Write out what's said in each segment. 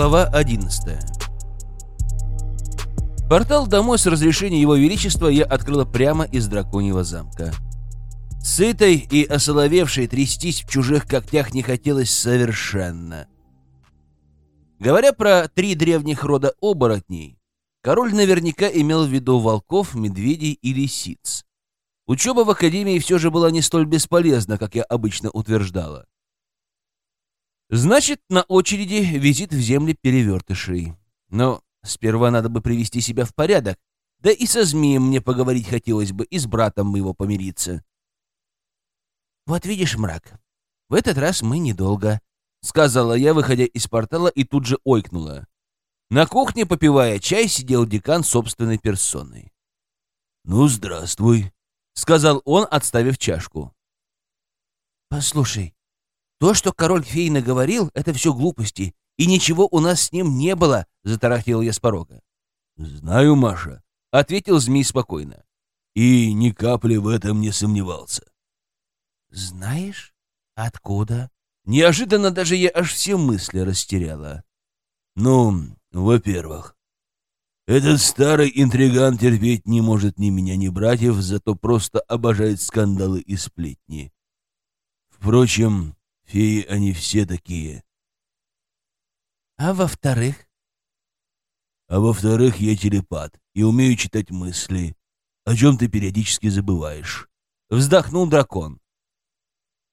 Глава 11 Портал домой с разрешения Его Величества я открыла прямо из драконьего замка. Сытой и осоловевшей трястись в чужих когтях не хотелось совершенно. Говоря про три древних рода оборотней, король наверняка имел в виду волков, медведей и лисиц. Учеба в академии все же была не столь бесполезна, как я обычно утверждала. Значит, на очереди визит в земли перевертышей. Но сперва надо бы привести себя в порядок, да и со змеем мне поговорить хотелось бы, и с братом его помириться. «Вот видишь, мрак, в этот раз мы недолго», — сказала я, выходя из портала, и тут же ойкнула. На кухне, попивая чай, сидел декан собственной персоной. «Ну, здравствуй», — сказал он, отставив чашку. «Послушай, то, что король фей наговорил, это все глупости, и ничего у нас с ним не было», — затарахтел я с порога. «Знаю, Маша», — ответил змей спокойно. «И ни капли в этом не сомневался». «Знаешь, откуда?» Неожиданно даже я аж все мысли растеряла. «Ну, во-первых, этот старый интриган терпеть не может ни меня, ни братьев, зато просто обожает скандалы и сплетни. Впрочем, феи они все такие. А во-вторых? А во-вторых, я телепат и умею читать мысли, о чем ты периодически забываешь. Вздохнул дракон.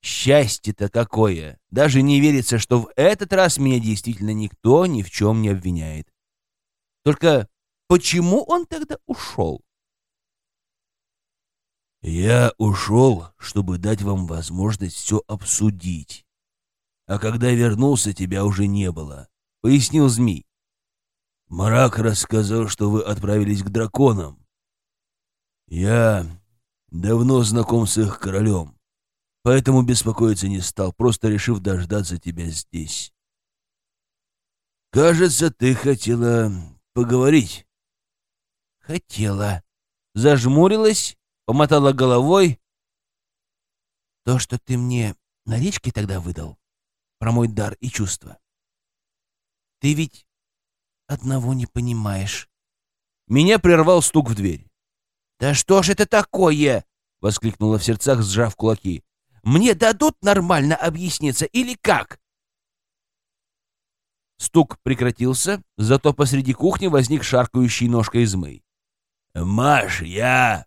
Счастье-то какое! Даже не верится, что в этот раз меня действительно никто ни в чем не обвиняет. Только Почему он тогда ушел? Я ушел, чтобы дать вам возможность все обсудить. А когда вернулся, тебя уже не было, — пояснил змей. Мрак рассказал, что вы отправились к драконам. Я давно знаком с их королем, поэтому беспокоиться не стал, просто решив дождаться тебя здесь. Кажется, ты хотела поговорить. Хотела. Зажмурилась, помотала головой. То, что ты мне на речке тогда выдал, про мой дар и чувства. Ты ведь одного не понимаешь. Меня прервал стук в дверь. «Да что ж это такое?» — воскликнула в сердцах, сжав кулаки. «Мне дадут нормально объясниться или как?» Стук прекратился, зато посреди кухни возник шаркающий ножкой измый. «Маш, я...»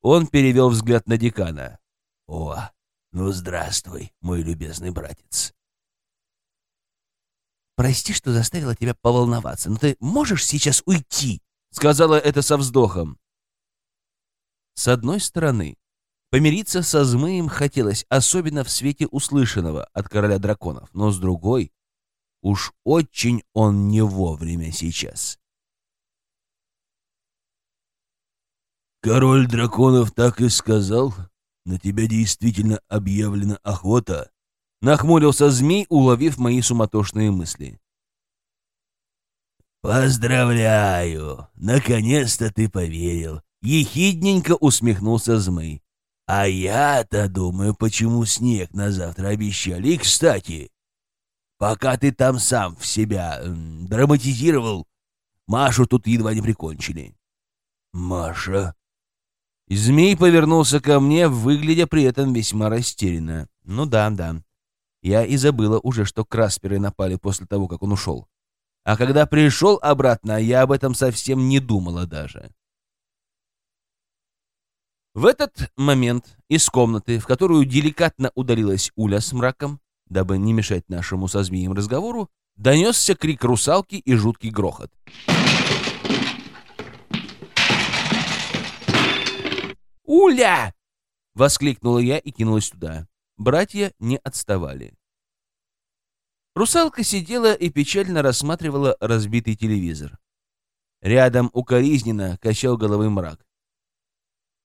Он перевел взгляд на декана. «О, ну здравствуй, мой любезный братец». «Прости, что заставила тебя поволноваться, но ты можешь сейчас уйти?» Сказала это со вздохом. С одной стороны, помириться со Змыем хотелось, особенно в свете услышанного от короля драконов, но с другой, уж очень он не вовремя сейчас. Король драконов так и сказал. На тебя действительно объявлена охота. Нахмурился змей, уловив мои суматошные мысли. «Поздравляю! Наконец-то ты поверил!» Ехидненько усмехнулся змей. «А я-то думаю, почему снег на завтра обещали. И, кстати, пока ты там сам в себя драматизировал, Машу тут едва не прикончили». «Маша?» Змей повернулся ко мне, выглядя при этом весьма растерянно. Ну да, да. Я и забыла уже, что красперы напали после того, как он ушел. А когда пришел обратно, я об этом совсем не думала даже. В этот момент из комнаты, в которую деликатно удалилась Уля с мраком, дабы не мешать нашему со змеем разговору, донесся крик русалки и жуткий грохот. «Уля!» — воскликнула я и кинулась туда. Братья не отставали. Русалка сидела и печально рассматривала разбитый телевизор. Рядом укоризненно качал головой мрак.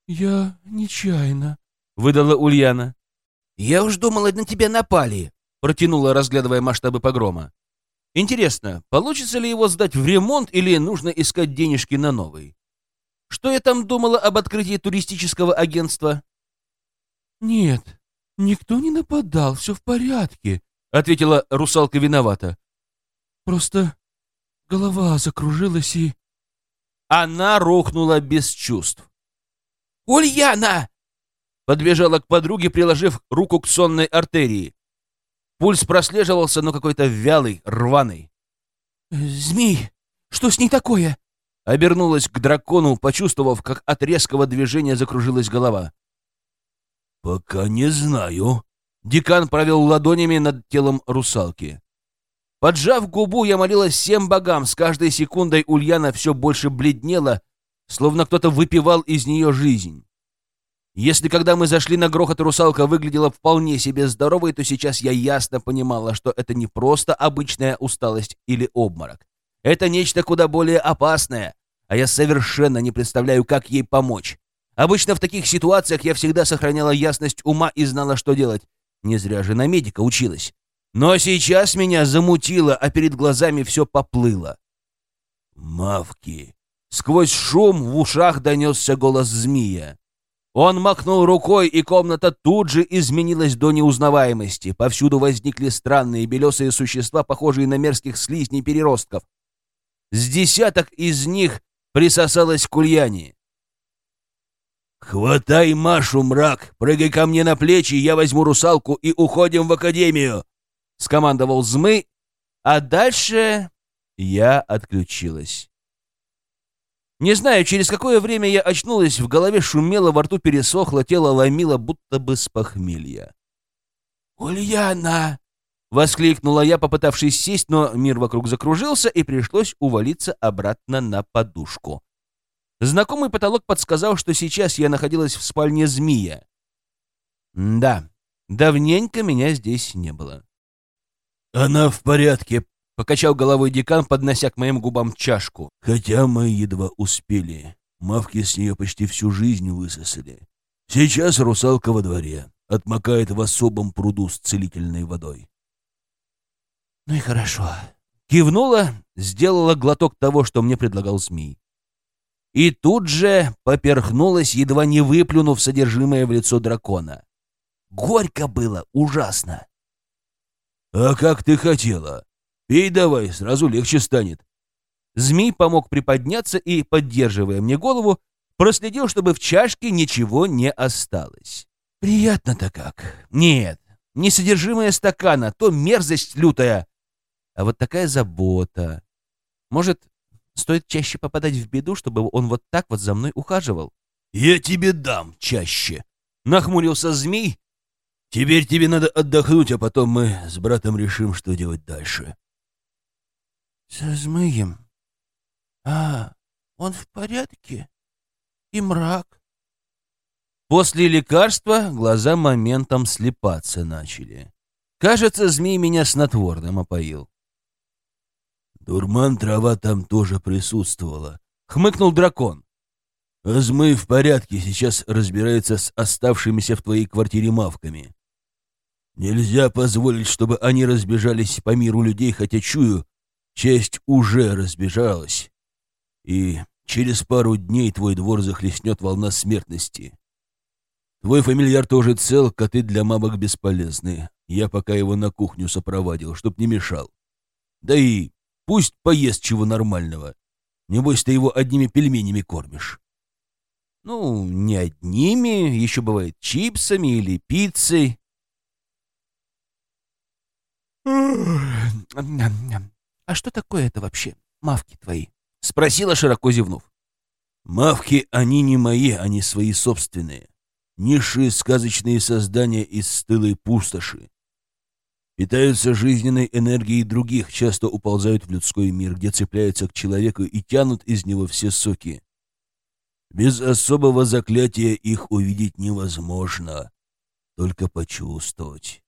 «Я нечаянно», — выдала Ульяна. «Я уж думала, на тебя напали», — протянула, разглядывая масштабы погрома. «Интересно, получится ли его сдать в ремонт или нужно искать денежки на новый?» Что я там думала об открытии туристического агентства? Нет, никто не нападал, все в порядке, ответила русалка виновата. Просто голова закружилась и... Она рухнула без чувств. «Ульяна!» Подбежала к подруге, приложив руку к сонной артерии. Пульс прослеживался, но какой-то вялый, рваный. «Змей, что с ней такое?» Обернулась к дракону, почувствовав, как от резкого движения закружилась голова. «Пока не знаю». Декан провел ладонями над телом русалки. Поджав губу, я молилась всем богам. С каждой секундой Ульяна все больше бледнела, словно кто-то выпивал из нее жизнь. Если когда мы зашли на грохот, русалка выглядела вполне себе здоровой, то сейчас я ясно понимала, что это не просто обычная усталость или обморок. Это нечто куда более опасное, а я совершенно не представляю, как ей помочь. Обычно в таких ситуациях я всегда сохраняла ясность ума и знала, что делать. Не зря же на медика училась. Но сейчас меня замутило, а перед глазами все поплыло. «Мавки!» Сквозь шум в ушах донесся голос змея. Он махнул рукой, и комната тут же изменилась до неузнаваемости. Повсюду возникли странные белесые существа, похожие на мерзких слизней переростков. С десяток из них присосалось к Ульяне. «Хватай Машу, мрак! Прыгай ко мне на плечи, я возьму русалку и уходим в академию!» — скомандовал Змы, а дальше я отключилась. Не знаю, через какое время я очнулась, в голове шумело, во рту пересохло, тело ломило, будто бы с похмелья. «Ульяна!» — воскликнула я, попытавшись сесть, но мир вокруг закружился, и пришлось увалиться обратно на подушку. Знакомый потолок подсказал, что сейчас я находилась в спальне змея. Да, давненько меня здесь не было. «Она в порядке», Покачал головой декан, поднося к моим губам чашку. Хотя мы едва успели. Мавки с нее почти всю жизнь высосали. Сейчас русалка во дворе. Отмокает в особом пруду с целительной водой. Ну и хорошо. Кивнула, сделала глоток того, что мне предлагал змей. И тут же поперхнулась, едва не выплюнув содержимое в лицо дракона. Горько было, ужасно. «А как ты хотела?» Пей давай, сразу легче станет. Змей помог приподняться и, поддерживая мне голову, проследил, чтобы в чашке ничего не осталось. Приятно-то как. Нет, не содержимое стакана, то мерзость лютая, а вот такая забота. Может, стоит чаще попадать в беду, чтобы он вот так вот за мной ухаживал? «Я тебе дам чаще», — нахмурился змей. «Теперь тебе надо отдохнуть, а потом мы с братом решим, что делать дальше». Со змеем? А, он в порядке? И мрак? После лекарства глаза моментом слепаться начали. Кажется, змей меня снотворным опоил. Дурман трава там тоже присутствовала. Хмыкнул дракон. А змей в порядке, сейчас разбирается с оставшимися в твоей квартире мавками. Нельзя позволить, чтобы они разбежались по миру людей, хотя чую, Часть уже разбежалась, и через пару дней твой двор захлестнет волна смертности. Твой фамильяр тоже цел, коты для мамок бесполезны. Я пока его на кухню сопроводил, чтоб не мешал. Да и пусть поест чего нормального. Небось, ты его одними пельменями кормишь. Ну, не одними, еще бывает чипсами или пиццей. «А что такое это вообще, мавки твои?» — спросила, широко зевнув. «Мавки, они не мои, они свои собственные. Низшие сказочные создания из стылой пустоши. Питаются жизненной энергией других, часто уползают в людской мир, где цепляются к человеку и тянут из него все соки. Без особого заклятия их увидеть невозможно, только почувствовать.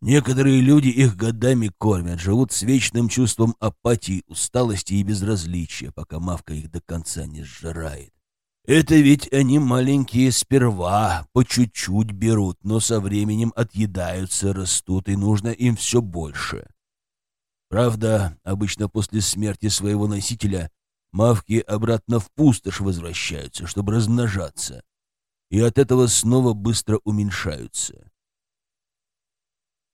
Некоторые люди их годами кормят, живут с вечным чувством апатии, усталости и безразличия, пока мавка их до конца не сжирает. Это ведь они маленькие сперва, по чуть-чуть берут, но со временем отъедаются, растут, и нужно им все больше. Правда, обычно после смерти своего носителя мавки обратно в пустошь возвращаются, чтобы размножаться, и от этого снова быстро уменьшаются.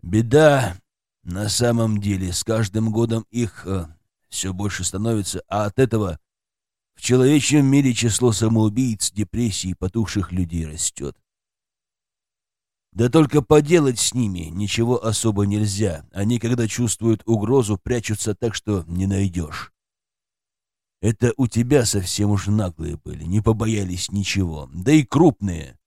Беда на самом деле, с каждым годом их э, все больше становится, а от этого в человечьем мире число самоубийц, депрессий потухших людей растет. Да только поделать с ними ничего особо нельзя. Они, когда чувствуют угрозу, прячутся так, что не найдешь. Это у тебя совсем уж наглые были, не побоялись ничего. Да и крупные.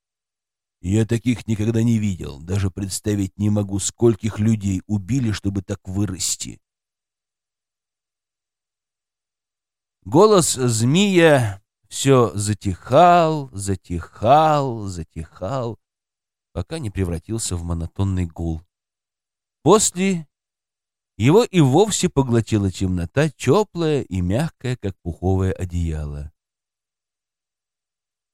Я таких никогда не видел. Даже представить не могу, скольких людей убили, чтобы так вырасти. Голос змея все затихал, затихал, затихал, пока не превратился в монотонный гул. После его и вовсе поглотила темнота, теплая и мягкая, как пуховое одеяло.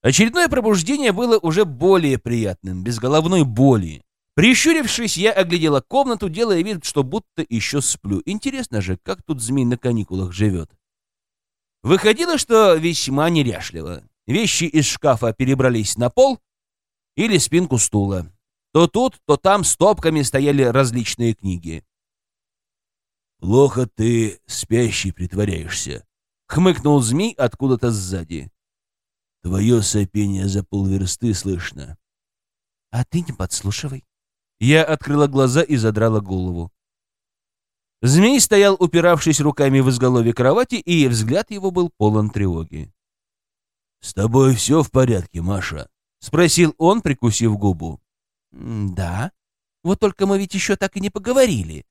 Очередное пробуждение было уже более приятным, без головной боли. Прищурившись, я оглядела комнату, делая вид, что будто еще сплю. Интересно же, как тут змей на каникулах живет. Выходило, что весьма неряшливо. Вещи из шкафа перебрались на пол или спинку стула. То тут, то там стопками стояли различные книги. «Плохо ты спящий притворяешься», — хмыкнул змей откуда-то сзади. «Твое сопение за полверсты слышно». «А ты не подслушивай». Я открыла глаза и задрала голову. Змей стоял, упиравшись руками в изголовье кровати, и взгляд его был полон тревоги. «С тобой все в порядке, Маша?» — спросил он, прикусив губу. «Да. Вот только мы ведь еще так и не поговорили».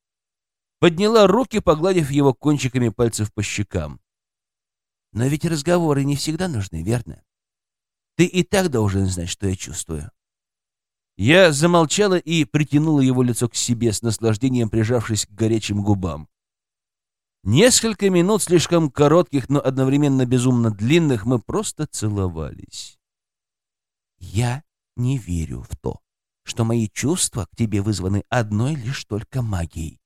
Подняла руки, погладив его кончиками пальцев по щекам. «Но ведь разговоры не всегда нужны, верно? Ты и так должен знать, что я чувствую». Я замолчала и притянула его лицо к себе, с наслаждением прижавшись к горячим губам. Несколько минут, слишком коротких, но одновременно безумно длинных, мы просто целовались. «Я не верю в то, что мои чувства к тебе вызваны одной лишь только магией»,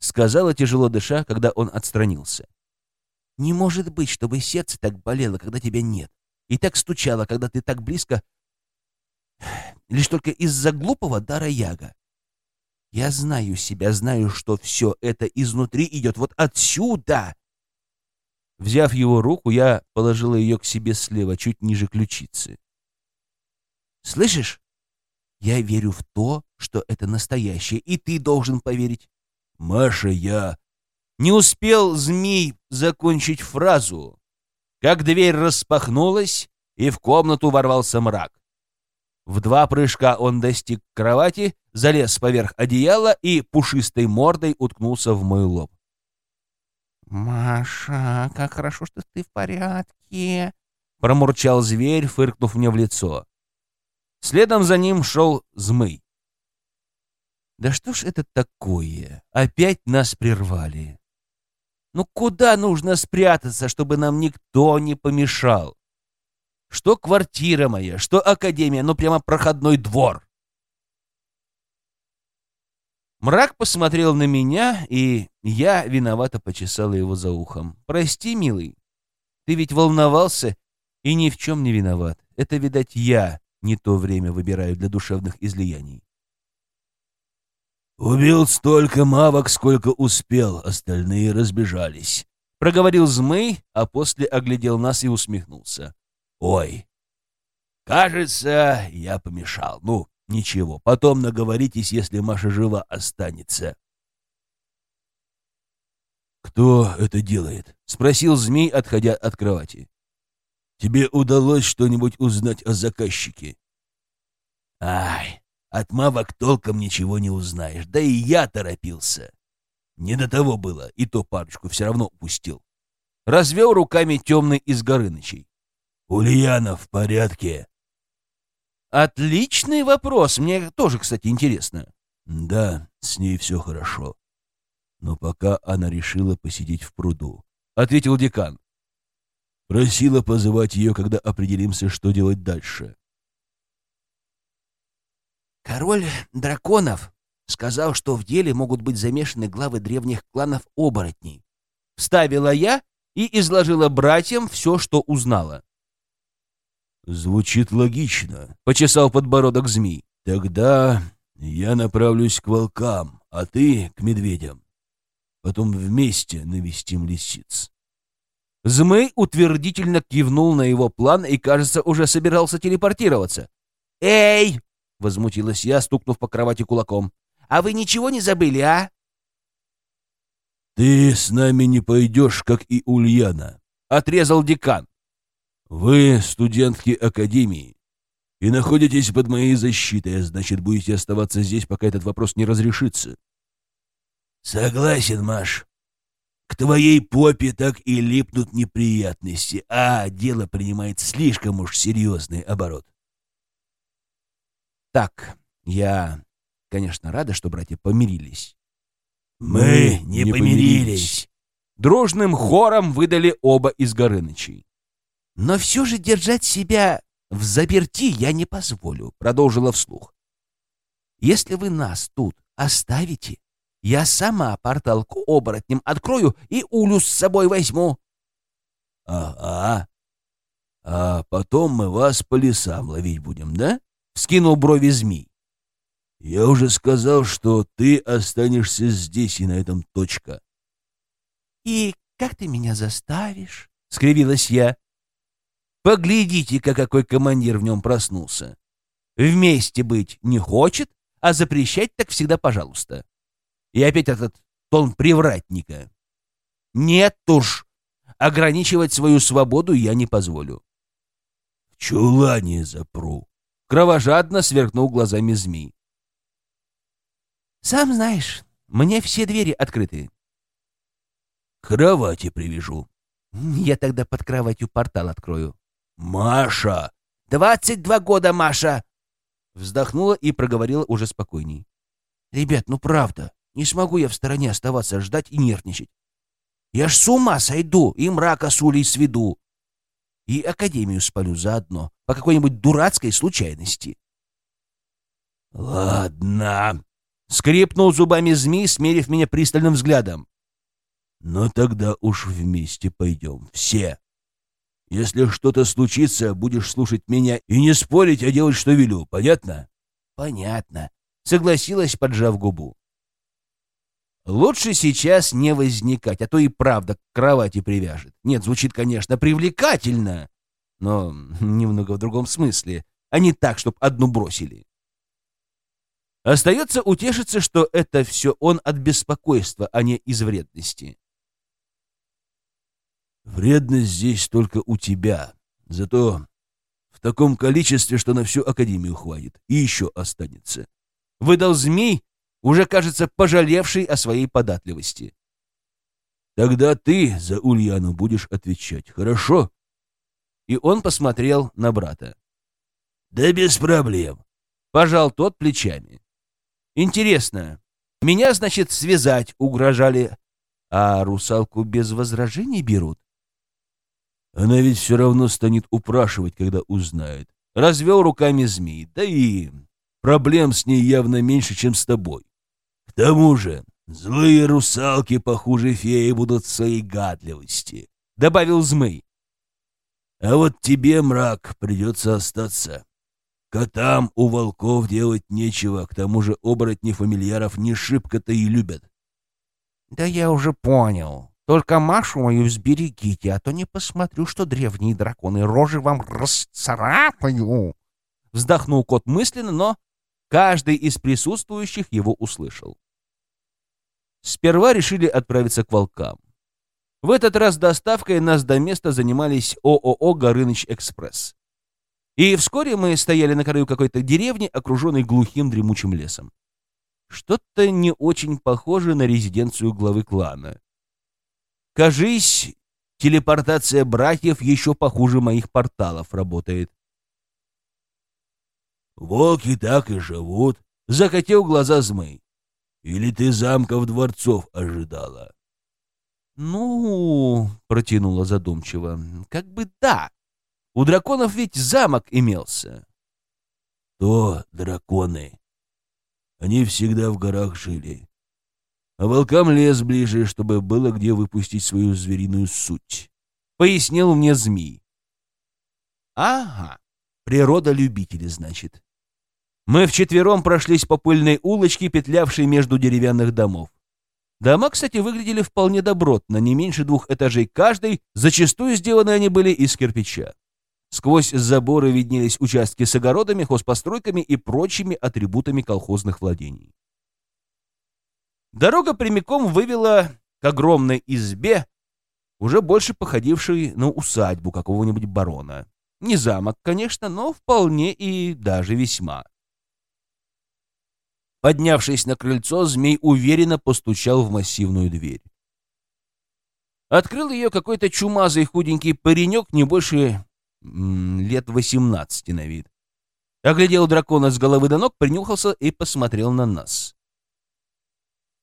сказала тяжело дыша, когда он отстранился. «Не может быть, чтобы сердце так болело, когда тебя нет, и так стучало, когда ты так близко лишь только из-за глупого дара яга. Я знаю себя, знаю, что все это изнутри идет вот отсюда. Взяв его руку, я положила ее к себе слева, чуть ниже ключицы. Слышишь? Я верю в то, что это настоящее, и ты должен поверить. Маша, я... Не успел змей закончить фразу, как дверь распахнулась, и в комнату ворвался мрак. В два прыжка он достиг кровати, залез поверх одеяла и пушистой мордой уткнулся в мой лоб. «Маша, как хорошо, что ты в порядке!» — промурчал зверь, фыркнув мне в лицо. Следом за ним шел змый. «Да что ж это такое? Опять нас прервали. Ну куда нужно спрятаться, чтобы нам никто не помешал?» Что квартира моя, что академия, ну прямо проходной двор. Мрак посмотрел на меня, и я виновато почесала его за ухом. «Прости, милый, ты ведь волновался и ни в чем не виноват. Это, видать, я не то время выбираю для душевных излияний». «Убил столько мавок, сколько успел, остальные разбежались», — проговорил Змей, а после оглядел нас и усмехнулся. Ой, кажется, я помешал. Ну, ничего, потом наговоритесь, если Маша жива останется. «Кто это делает?» — спросил змей, отходя от кровати. «Тебе удалось что-нибудь узнать о заказчике?» «Ай, от мавок толком ничего не узнаешь, да и я торопился. Не до того было, и то парочку все равно упустил». Развел руками темный из Горынычей. Ульяна в порядке?» «Отличный вопрос. Мне тоже, кстати, интересно». «Да, с ней все хорошо. Но пока она решила посидеть в пруду», — ответил декан. «Просила позывать ее, когда определимся, что делать дальше». «Король драконов сказал, что в деле могут быть замешаны главы древних кланов оборотней». Вставила я и изложила братьям все, что узнала. «Звучит логично», — почесал подбородок змей. «Тогда я направлюсь к волкам, а ты — к медведям. Потом вместе навестим лисиц. Змей утвердительно кивнул на его план и, кажется, уже собирался телепортироваться. «Эй!» — возмутилась я, стукнув по кровати кулаком. «А вы ничего не забыли, а?» «Ты с нами не пойдешь, как и Ульяна», — отрезал декан. «Вы студентки Академии и находитесь под моей защитой, а значит, будете оставаться здесь, пока этот вопрос не разрешится». «Согласен, Маш. К твоей попе так и липнут неприятности, а дело принимает слишком уж серьезный оборот». «Так, я, конечно, рада, что братья помирились». «Мы не, не помирились!» Дружным хором выдали оба из Горынычей. «Но все же держать себя в заперти я не позволю», — продолжила вслух. «Если вы нас тут оставите, я сама портал к оборотням открою и Улю с собой возьму». «Ага. А потом мы вас по лесам ловить будем, да?» — вскинул брови змей. «Я уже сказал, что ты останешься здесь, и на этом точка». «И как ты меня заставишь?» — скривилась я. Поглядите-ка, какой командир в нем проснулся. Вместе быть не хочет, а запрещать так всегда пожалуйста. И опять этот тон привратника. Нет уж, ограничивать свою свободу я не позволю. В чулане запру. Кровожадно сверкнул глазами змей. Сам знаешь, мне все двери открыты. Кровати привяжу. Я тогда под кроватью портал открою. «Маша!» «Двадцать два года, Маша!» Вздохнула и проговорила уже спокойней. «Ребят, ну правда, не смогу я в стороне оставаться, ждать и нервничать. Я ж с ума сойду, и мрака с улей сведу. И академию спалю заодно, по какой-нибудь дурацкой случайности». «Ладно», — скрипнул зубами змей, смерив меня пристальным взглядом. «Но тогда уж вместе пойдем, все». Если что-то случится, будешь слушать меня и не спорить, а делать, что велю. Понятно? Понятно. Согласилась, поджав губу. Лучше сейчас не возникать, а то и правда к кровати привяжет. Нет, звучит, конечно, привлекательно, но немного в другом смысле, а не так, чтоб одну бросили. Остается утешиться, что это все он от беспокойства, а не из вредности. Вредность здесь только у тебя. Зато в таком количестве, что на всю Академию хватит. И еще останется. Выдал змей, уже, кажется, пожалевший о своей податливости. Тогда ты за Ульяну будешь отвечать, хорошо? И он посмотрел на брата. Да без проблем. Пожал тот плечами. Интересно, меня, значит, связать угрожали, а русалку без возражений берут? Она ведь все равно станет упрашивать, когда узнает. Развел руками змей. Да и проблем с ней явно меньше, чем с тобой. К тому же злые русалки похуже феи будут в своей гадливости, — добавил змей. А вот тебе, мрак, придется остаться. Котам у волков делать нечего, к тому же оборотни фамильяров не шибко-то и любят. — Да я уже понял, только Машу мою сберегите, а то не посмотрю, что древние драконы рожи вам расцарапаю. Вздохнул кот мысленно, но каждый из присутствующих его услышал. Сперва решили отправиться к волкам. В этот раз доставкой нас до места занимались ООО «Горыныч Экспресс». И вскоре мы стояли на краю какой-то деревни, окруженной глухим дремучим лесом. Что-то не очень похоже на резиденцию главы клана. Кажись, телепортация братьев еще похуже моих порталов работает. «Волки так и живут», — закатил глаза змей. «Или ты замков дворцов ожидала?» «Ну...» — протянула задумчиво. «Как бы да. У драконов ведь замок имелся». «То драконы. Они всегда в горах жили а волкам лес ближе, чтобы было где выпустить свою звериную суть. Пояснил мне змей. Ага, природа любители, значит. Мы вчетвером прошлись по пыльной улочке, петлявшей между деревянных домов. Дома, кстати, выглядели вполне добротно, не меньше двух этажей каждый, зачастую сделаны они были из кирпича. Сквозь заборы виднелись участки с огородами, хозпостройками и прочими атрибутами колхозных владений. Дорога прямиком вывела к огромной избе, уже больше походившей на усадьбу какого-нибудь барона. Не замок, конечно, но вполне и даже весьма. Поднявшись на крыльцо, змей уверенно постучал в массивную дверь. Открыл ее какой-то чумазый худенький паренек, не больше лет восемнадцати на вид. Оглядел дракона с головы до ног, принюхался и посмотрел на нас.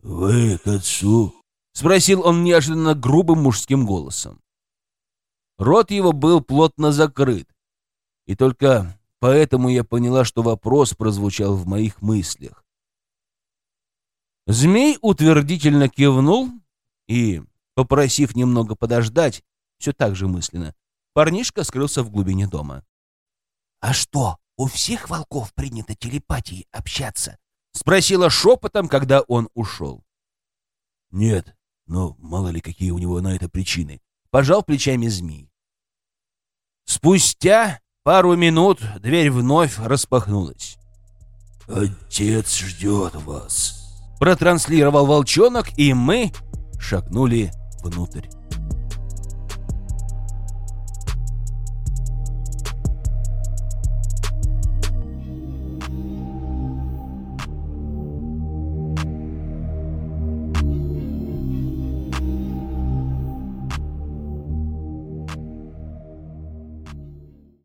«Вы к отцу?» — спросил он неожиданно грубым мужским голосом. Рот его был плотно закрыт, и только поэтому я поняла, что вопрос прозвучал в моих мыслях. Змей утвердительно кивнул и, попросив немного подождать, все так же мысленно, парнишка скрылся в глубине дома. — А что, у всех волков принято телепатией общаться? — спросила шепотом, когда он ушел. — Нет, но мало ли какие у него на это причины. Пожал плечами змей. Спустя пару минут дверь вновь распахнулась. «Отец ждет вас», протранслировал волчонок, и мы шагнули внутрь.